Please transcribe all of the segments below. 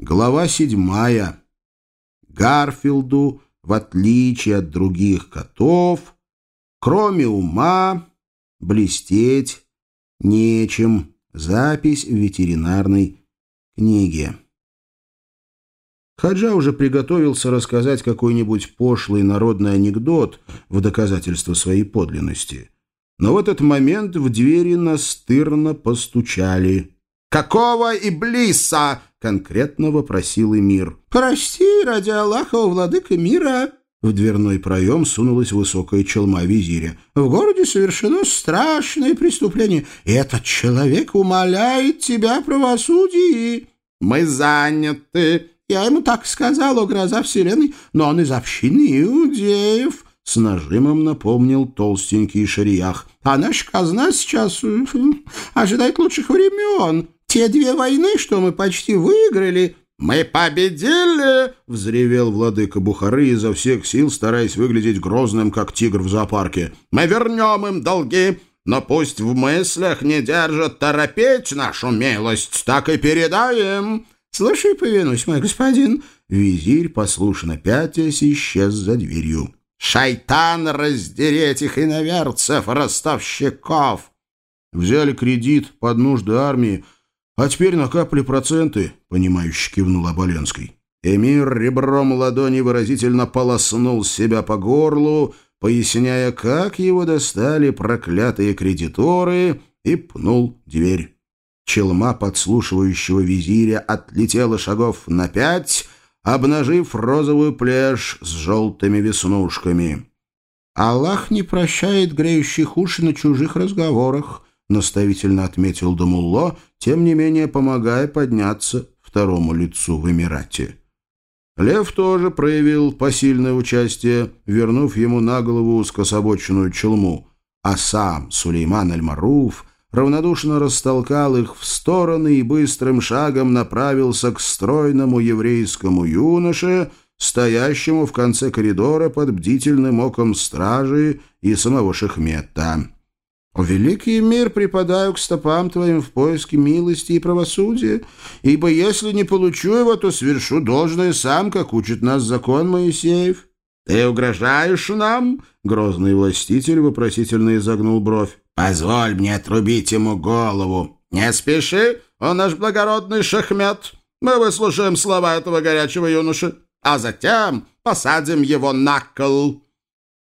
Глава седьмая. Гарфилду, в отличие от других котов, кроме ума, блестеть нечем. Запись в ветеринарной книге. Хаджа уже приготовился рассказать какой-нибудь пошлый народный анекдот в доказательство своей подлинности. Но в этот момент в двери настырно постучали. «Какого иблиса?» — конкретно вопросил Эмир. «Прости, ради Аллаха, у владыка мира!» В дверной проем сунулась высокая челма визиря. «В городе совершено страшное преступление, и этот человек умоляет тебя правосудии». «Мы заняты!» Я ему так сказал, о гроза вселенной, но он из общины иудеев. С нажимом напомнил толстенький шариях. А наша казна сейчас э, ожидает лучших времен. Те две войны, что мы почти выиграли, «Мы победили!» — взревел владыка Бухары изо всех сил, стараясь выглядеть грозным, как тигр в зоопарке. «Мы вернем им долги, но пусть в мыслях не держат торопить нашу милость, так и передаем!» «Слушай, повинусь, мой господин!» Визирь, послушно пятясь, исчез за дверью. «Шайтан раздереть их иноверцев, ростовщиков!» Взяли кредит под нужды армии, а теперь накапали проценты, — понимающе кивнул Оболенский. Эмир ребром ладони выразительно полоснул себя по горлу, поясняя, как его достали проклятые кредиторы, и пнул дверь. Челма подслушивающего визиря отлетела шагов на пять, обнажив розовую плешь с желтыми веснушками. «Аллах не прощает греющих уши на чужих разговорах», — наставительно отметил Дамулло, тем не менее помогая подняться второму лицу в Эмирате. Лев тоже проявил посильное участие, вернув ему на голову скособоченную челму, а сам Сулейман Аль-Маруф равнодушно растолкал их в стороны и быстрым шагом направился к стройному еврейскому юноше, стоящему в конце коридора под бдительным оком стражи и самого Шехмета. О, великий мир преподаю к стопам твоим в поиске милости и правосудия, ибо если не получу его, то свершу должное сам, как учит нас закон Моисеев. Ты угрожаешь нам? Грозный властитель вопросительно изогнул бровь. Позволь мне отрубить ему голову. Не спеши, он наш благородный шахмет. Мы выслушаем слова этого горячего юноши, а затем посадим его на кол.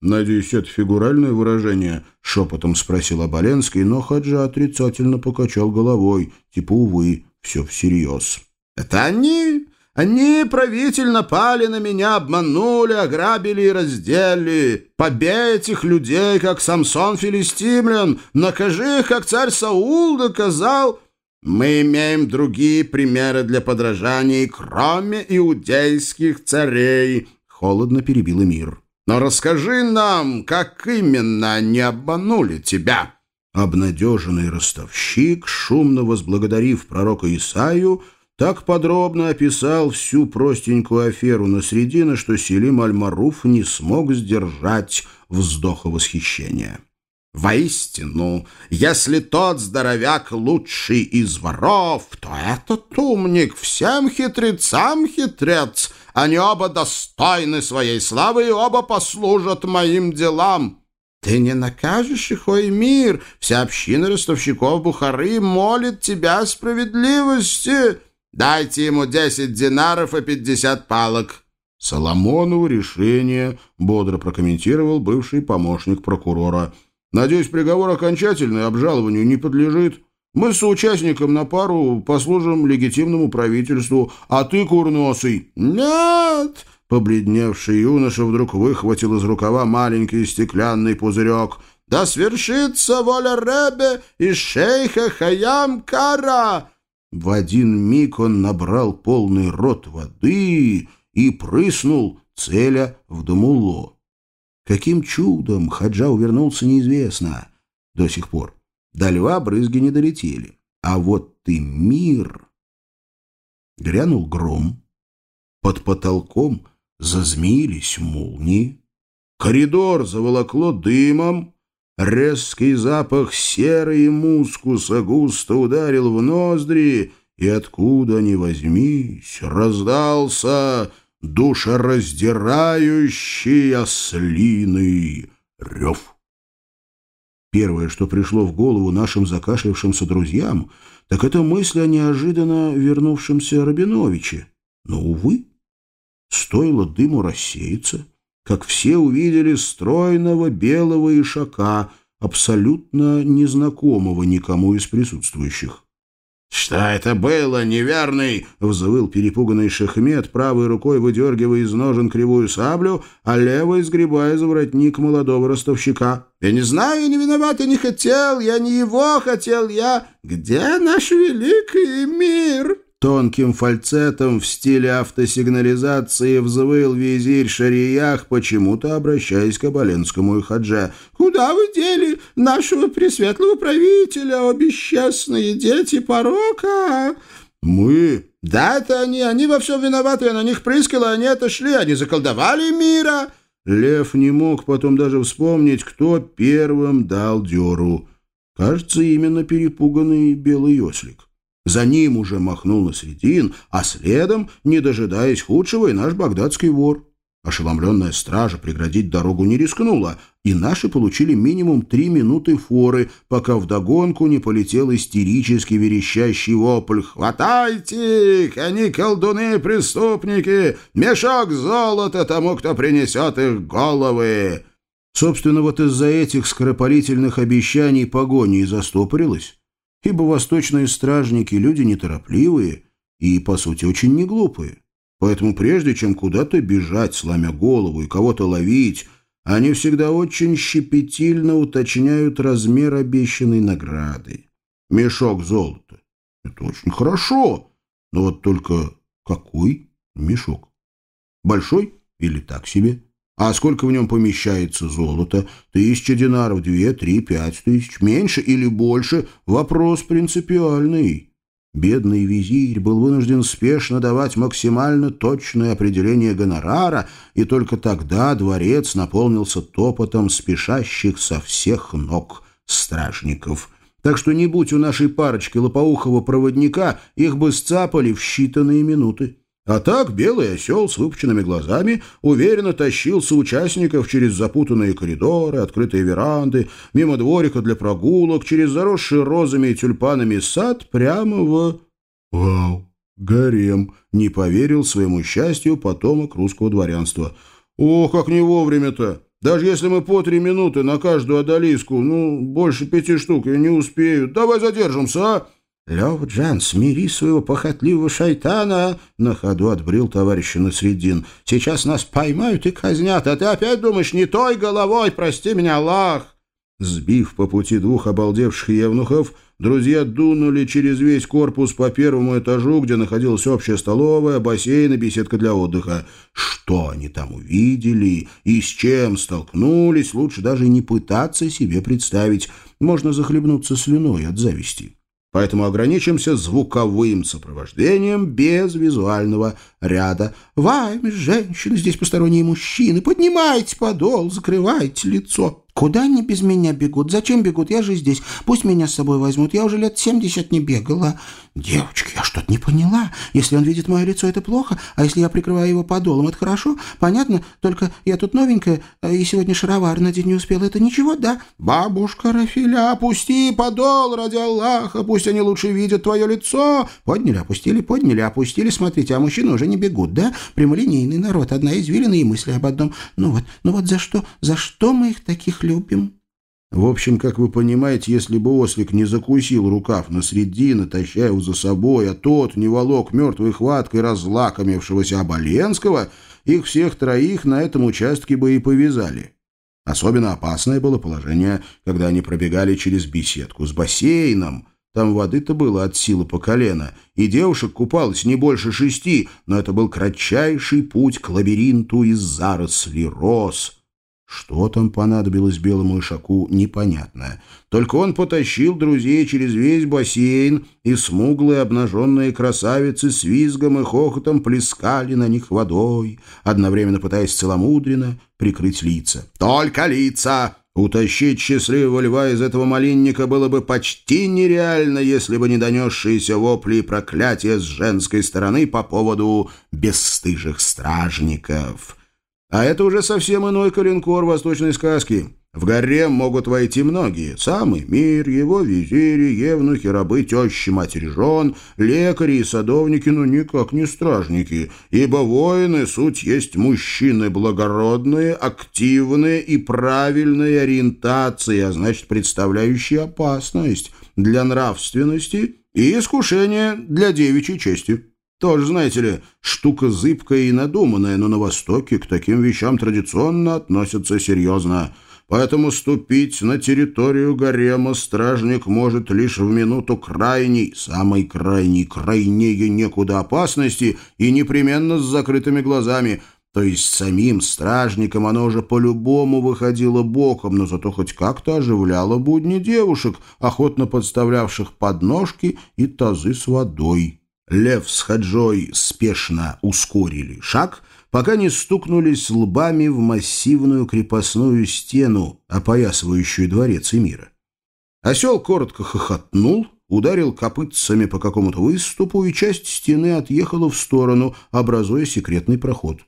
«Надеюсь, это фигуральное выражение?» — шепотом спросил Оболенский, но Хаджа отрицательно покачал головой, типа, увы, все всерьез. «Это они! Они, правитель, напали на меня, обманули, ограбили и раздели. Побей этих людей, как Самсон филистимлян, накажи их, как царь Саул доказал...» Мы имеем другие примеры для подражания, кроме иудейских царей, — холодно перебил мир. Но расскажи нам, как именно они обманули тебя». Обнадеженный ростовщик, шумно возблагодарив пророка Исаию, так подробно описал всю простенькую аферу на средине, что Селим Аль-Маруф не смог сдержать вздоха восхищения. Воистину, если тот здоровяк лучший из воров, то этот умник всем хитрецам хитрец. Они оба достойны своей славы и оба послужат моим делам. Ты не накажешь их, ой, мир! Вся община ростовщиков Бухары молит тебя о справедливости. Дайте ему десять динаров и пятьдесят палок». «Соломонову решение», — бодро прокомментировал бывший помощник прокурора — Надеюсь, приговор окончательный, обжалованию не подлежит. Мы с соучастником на пару послужим легитимному правительству, а ты, курносый...» «Нет!» — побледневший юноша вдруг выхватил из рукава маленький стеклянный пузырек. «Да свершится воля Ребе и шейха Хаям Кара!» В один миг он набрал полный рот воды и прыснул, целя в Дамуло. Каким чудом Хаджа увернулся, неизвестно до сих пор. До льва брызги не долетели. А вот ты мир... Грянул гром. Под потолком зазмеились молнии. Коридор заволокло дымом. Резкий запах серы и мускуса густо ударил в ноздри, и откуда ни возьмись раздался душераздирающий ослиный рев. Первое, что пришло в голову нашим закашлявшимся друзьям, так это мысль о неожиданно вернувшемся Рабиновиче. Но, увы, стоило дыму рассеяться, как все увидели стройного белого ишака, абсолютно незнакомого никому из присутствующих. «Что это было, неверный?» — взвыл перепуганный Шахмет, правой рукой выдергивая из ножен кривую саблю, а левой сгребая за воротник молодого ростовщика. «Я не знаю, я не виноват, я не хотел, я не его хотел, я... Где наш великий мир?» Тонким фальцетом в стиле автосигнализации взвыл визирь Шариях, почему-то обращаясь к Абаленскому и Хадже. «Куда вы дели нашего пресветлого правителя, о бесчестные дети порока?» «Мы?» «Да, это они, они во всем виноваты, я на них прыскал, они отошли, они заколдовали мира!» Лев не мог потом даже вспомнить, кто первым дал дёру. Кажется, именно перепуганный белый ослик. За ним уже махнул на средин, а следом, не дожидаясь худшего, и наш багдадский вор. Ошеломленная стража преградить дорогу не рискнула, и наши получили минимум три минуты форы, пока вдогонку не полетел истерически верещащий вопль «Хватайте их! Они колдуны преступники! Мешок золота тому, кто принесет их головы!» Собственно, вот из-за этих скоропалительных обещаний погони и застопорилась ибо восточные стражники – люди неторопливые и, по сути, очень неглупые. Поэтому прежде чем куда-то бежать, сломя голову и кого-то ловить, они всегда очень щепетильно уточняют размер обещанной награды. Мешок золота. Это очень хорошо, но вот только какой мешок? Большой или так себе? А сколько в нем помещается золота? Тысяча динаров, две, три, пять тысяч. Меньше или больше? Вопрос принципиальный. Бедный визирь был вынужден спешно давать максимально точное определение гонорара, и только тогда дворец наполнился топотом спешащих со всех ног стражников. Так что не будь у нашей парочки лопоухого проводника, их бы сцапали в считанные минуты. А так белый осел с выпученными глазами уверенно тащился участников через запутанные коридоры, открытые веранды, мимо дворика для прогулок, через заросший розами и тюльпанами сад прямо в... Вау! Гарем! Не поверил своему счастью потомок русского дворянства. Ох, как не вовремя-то! Даже если мы по три минуты на каждую одолиску, ну, больше пяти штук я не успею. Давай задержимся, а? «Лев Джан, смири своего похотливого шайтана!» — на ходу отбрил товарища Насредин. «Сейчас нас поймают и казнят, а ты опять думаешь не той головой, прости меня, Аллах!» Сбив по пути двух обалдевших евнухов, друзья дунули через весь корпус по первому этажу, где находилась общая столовая, бассейн и беседка для отдыха. Что они там увидели и с чем столкнулись, лучше даже не пытаться себе представить. Можно захлебнуться слюной от зависти поэтому ограничимся звуковым сопровождением без визуального ряда. «Вами, женщины, здесь посторонние мужчины, поднимайте подол, закрывайте лицо». «Куда они без меня бегут? Зачем бегут? Я же здесь. Пусть меня с собой возьмут. Я уже лет семьдесят не бегала». «Девочки, я что-то не поняла. Если он видит мое лицо, это плохо, а если я прикрываю его подолом, это хорошо? Понятно? Только я тут новенькая, э, и сегодня шаровар надеть не успела. Это ничего, да?» «Бабушка Рафиля, опусти подол, ради Аллаха, пусть они лучше видят твое лицо». Подняли, опустили, подняли, опустили. Смотрите, а мужчины уже не бегут, да? Прямолинейный народ, одна извилина и мысли об одном. Ну вот, ну вот за что, за что мы их таких любим?» В общем, как вы понимаете, если бы ослик не закусил рукав на средина, таща его за собой, а тот не волок мертвой хваткой разлакомившегося Оболенского, их всех троих на этом участке бы и повязали. Особенно опасное было положение, когда они пробегали через беседку с бассейном. Там воды-то было от силы по колено, и девушек купалось не больше шести, но это был кратчайший путь к лабиринту из зарослей роз — что там понадобилось белому ишаку, непонятно. Только он потащил друзей через весь бассейн, и смуглые обнаженные красавицы с визгом и хохотом плескали на них водой, одновременно пытаясь целомудренно прикрыть лица. «Только лица!» Утащить счастливого льва из этого малинника было бы почти нереально, если бы не донесшиеся вопли и проклятия с женской стороны по поводу бесстыжих стражников. А это уже совсем иной калинкор восточной сказки. В гарем могут войти многие. Самый мир, его визири, евнухи, рабы, тещи, матери жен, лекари и садовники, но никак не стражники. Ибо воины, суть есть мужчины благородные, активные и правильной ориентации, а значит, представляющие опасность для нравственности и искушение для девичьей чести. Тоже, знаете ли, штука зыбкая и надуманная, но на Востоке к таким вещам традиционно относятся серьезно – Поэтому ступить на территорию гарема стражник может лишь в минуту крайней, самой крайней, крайнее некуда опасности и непременно с закрытыми глазами. То есть самим стражникам оно уже по-любому выходило боком, но зато хоть как-то оживляло будни девушек, охотно подставлявших подножки и тазы с водой. Лев с Хаджой спешно ускорили шаг — пока не стукнулись лбами в массивную крепостную стену, опоясывающую дворец Эмира. Осел коротко хохотнул, ударил копытцами по какому-то выступу, и часть стены отъехала в сторону, образуя секретный проход.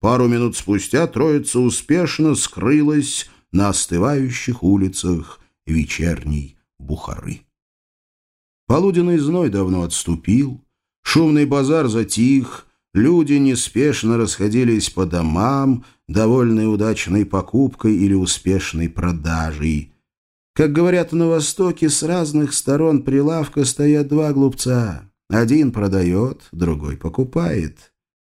Пару минут спустя троица успешно скрылась на остывающих улицах вечерней Бухары. Полуденный зной давно отступил, шумный базар затих, Люди неспешно расходились по домам, довольные удачной покупкой или успешной продажей. Как говорят на Востоке, с разных сторон прилавка стоят два глупца. Один продает, другой покупает.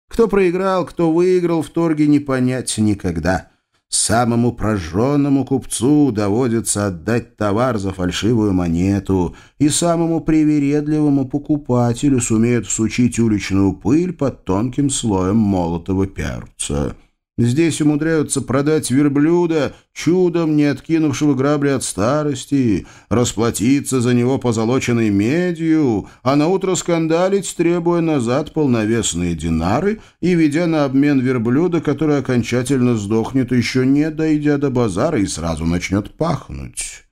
Кто проиграл, кто выиграл в торге, не понять никогда. Самому прожженному купцу доводится отдать товар за фальшивую монету, и самому привередливому покупателю сумеют всучить уличную пыль под тонким слоем молотого перца. Здесь умудряются продать верблюда, чудом не откинувшего грабли от старости, расплатиться за него позолоченной медью, а наутро скандалить, требуя назад полновесные динары и ведя на обмен верблюда, который окончательно сдохнет, еще не дойдя до базара и сразу начнет пахнуть.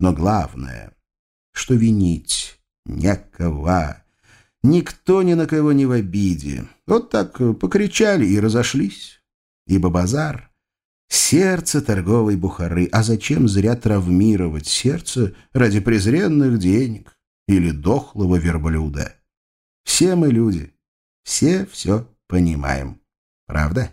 Но главное, что винить некого. Никто ни на кого не в обиде. Вот так покричали и разошлись ибо базар — сердце торговой Бухары. А зачем зря травмировать сердце ради презренных денег или дохлого верблюда? Все мы люди, все все понимаем. Правда?